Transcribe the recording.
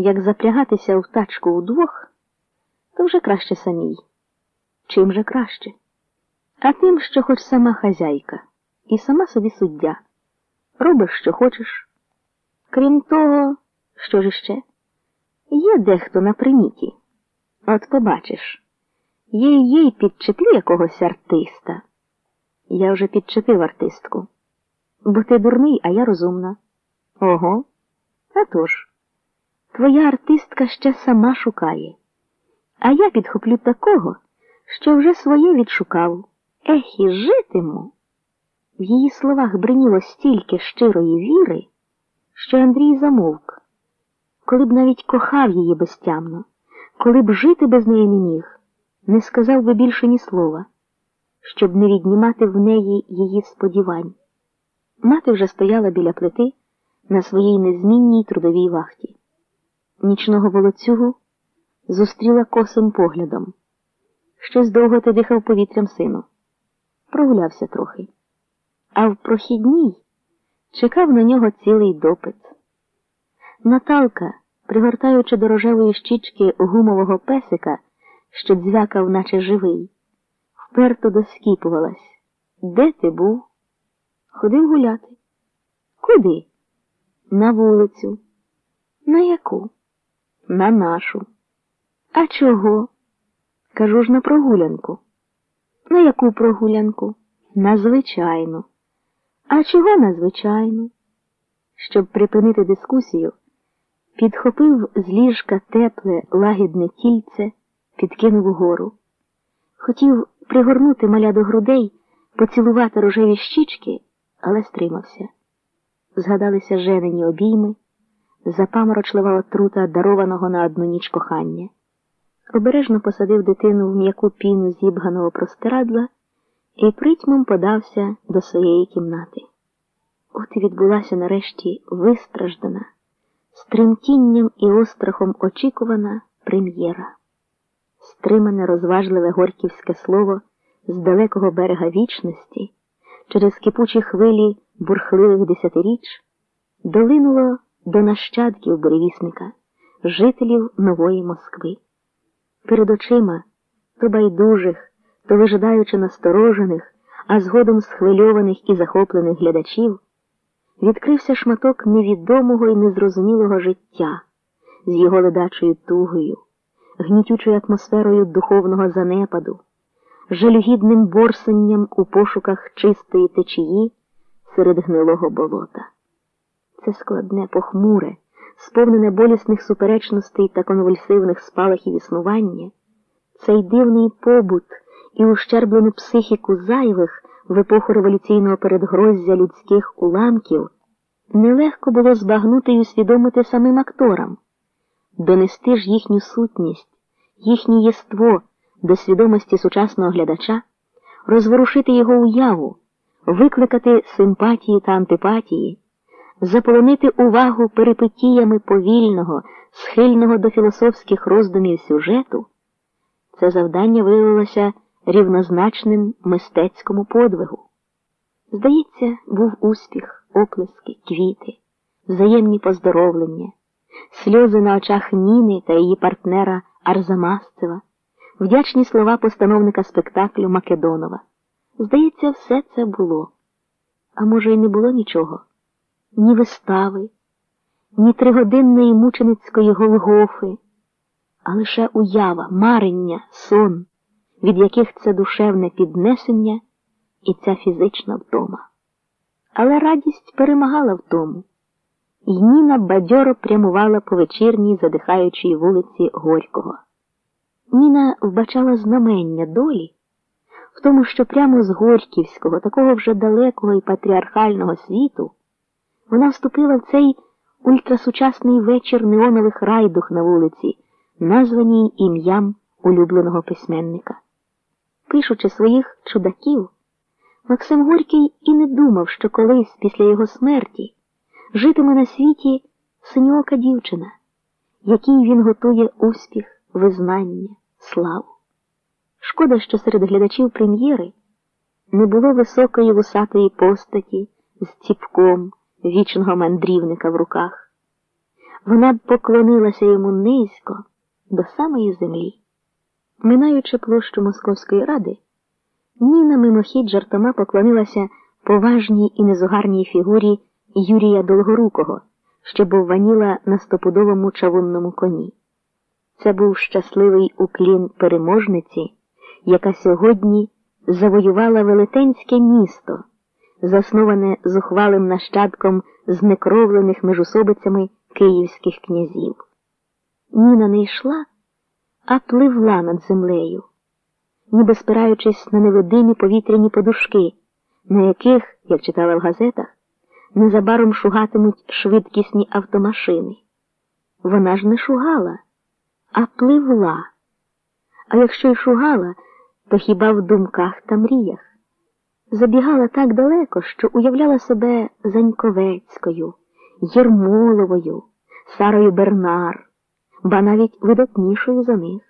як запрягатися в тачку удвох, то вже краще самій. Чим же краще? А тим, що хоч сама хазяйка і сама собі суддя. Робиш, що хочеш. Крім того, що ж іще? Є дехто на приміті. От побачиш, їй їй підчеплю якогось артиста. Я вже підчепив артистку. Бо ти дурний, а я розумна. Ого. А тож, твоя артистка ще сама шукає. А я підхоплю такого, що вже своє відшукав. Ех, і житиму. В її словах бриніло стільки щирої віри, що Андрій замовк. Коли б навіть кохав її безтямно, коли б жити без неї не міг, не сказав би більше ні слова, щоб не віднімати в неї її сподівань. Мати вже стояла біля плити на своїй незмінній трудовій вахті. Нічного волоцюгу зустріла косим поглядом. Щось довго ти дихав повітрям сину. Прогулявся трохи. А в прохідній чекав на нього цілий допит. Наталка, пригортаючи до рожевої щічки гумового песика, що дзвякав, наче живий, вперто доскіпувалась. Де ти був? Ходив гуляти. Куди? На вулицю. На яку? На нашу. А чого? Кажу ж на прогулянку. На яку прогулянку? На звичайну. А чого на звичайну? Щоб припинити дискусію, підхопив з ліжка тепле, лагідне тільце, підкинув угору. Хотів пригорнути маля до грудей, поцілувати рожеві щічки, але стримався. Згадалися женені обійми, запаморочлива отрута дарованого на одну ніч кохання. Обережно посадив дитину в м'яку піну зібганого простирадла і притьмом подався до своєї кімнати. От і відбулася нарешті вистраждана, з тремтінням і острахом очікувана прем'єра. Стримане розважливе горьківське слово з далекого берега вічності, через кипучі хвилі бурхливих десятиріч, долинуло до нащадків буревісника, жителів нової Москви. Перед очима то байдужих, то вижидаючи насторожених, а згодом схвильованих і захоплених глядачів, відкрився шматок невідомого і незрозумілого життя з його ледачою тугою, гнітючою атмосферою духовного занепаду, жалюгідним борсенням у пошуках чистої течії серед гнилого болота. Це складне, похмуре, сповнене болісних суперечностей та конвульсивних спалахів існування, цей дивний побут і ущерблену психіку зайвих в епоху революційного передгроздя людських уламків нелегко було збагнути й усвідомити самим акторам, донести ж їхню сутність, їхнє єство до свідомості сучасного глядача, розворушити його уяву, викликати симпатії та антипатії, заполонити увагу перипетіями повільного, схильного до філософських роздумів сюжету. Це завдання виявилося рівнозначним мистецькому подвигу. Здається, був успіх, оплески, квіти, взаємні поздоровлення, сльози на очах Ніни та її партнера Арзамасцева, вдячні слова постановника спектаклю Македонова. Здається, все це було. А може, й не було нічого, ні вистави, ні тригодинної мученицької Голгофи, а лише уява, марення, сон від яких це душевне піднесення і ця фізична втома. Але радість перемагала в тому, і Ніна бадьоро прямувала по вечірній задихаючій вулиці Горького. Ніна вбачала знамення долі в тому, що прямо з Горьківського, такого вже далекого і патріархального світу, вона вступила в цей ультрасучасний вечір неонових райдух на вулиці, названій ім'ям улюбленого письменника. Пишучи своїх чудаків, Максим Горький і не думав, що колись після його смерті житиме на світі синьока дівчина, якій він готує успіх, визнання, славу. Шкода, що серед глядачів прем'єри не було високої вусатої постаті з ціпком вічного мандрівника в руках, вона б поклонилася йому низько до самої землі. Минаючи площу Московської ради, Ніна мимохідь жартома поклонилася поважній і незугарній фігурі Юрія Долгорукого, що бовваніла на стопудовому чавунному коні. Це був щасливий уклін переможниці, яка сьогодні завоювала велетенське місто, засноване зухвалим нащадком знекровлених межусобицями київських князів. Ніна не йшла, а пливла над землею, ніби спираючись на невидимі повітряні подушки, на яких, як читала в газетах, незабаром шугатимуть швидкісні автомашини. Вона ж не шугала, а пливла. А якщо й шугала, то хіба в думках та мріях. Забігала так далеко, що уявляла себе Заньковецькою, Єрмоловою, Сарою Бернар, ба навіть видатнішою за них.